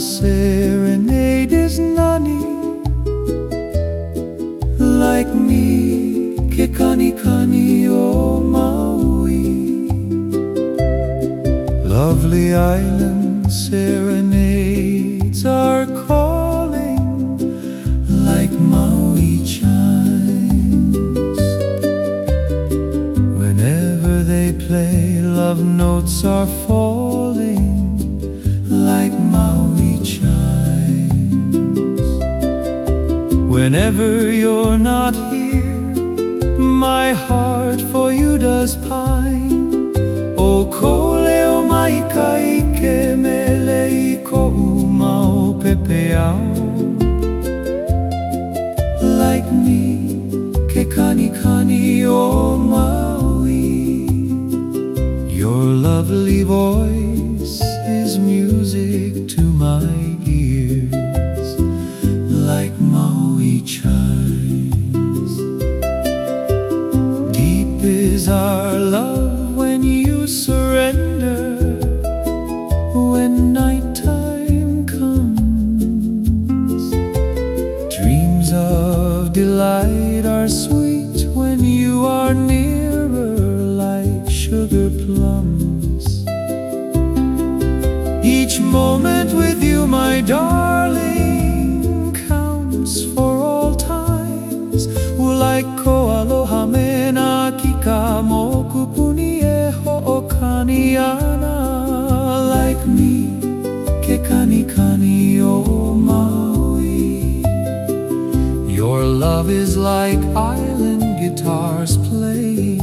serenade is Nani? Like me, Kikani kani o Maui. Lovely island serenades are calling Like Maui chimes. Whenever they play, love notes are falling. Chimes Whenever you're not here My heart for you does pine. O ko leo mai ka ike mele i ko umau Like me, ke kani kani o Maui. Your lovely voice our love when you surrender When nighttime comes. Dreams of delight are sweet when you are nearer like sugar plums. Each moment with you, my darling, counts for all times. Will I me na kika mo e ho'okani ana. Like me, ke kani kani o Maui. Your love is like island guitars playing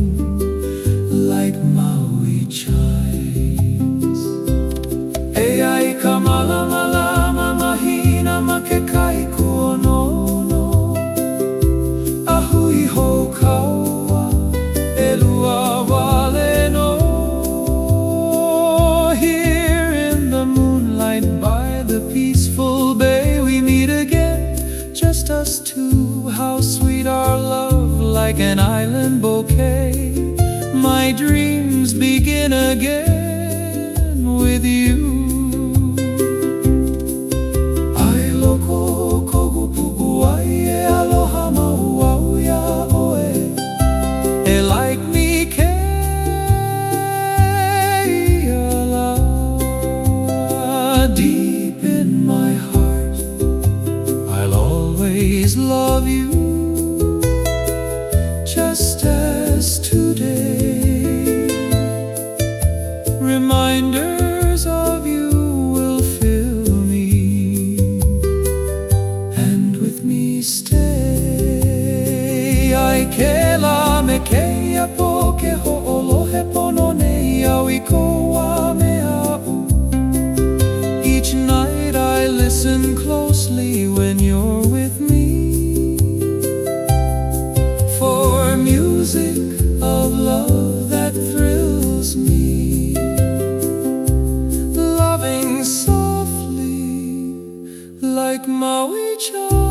how sweet our love like an island bouquet. My dreams begin again with you. Ai Me po ke pono nei au i koa Each night I listen closely when you're with me. For music of love that thrills me. Loving softly like Maui Chao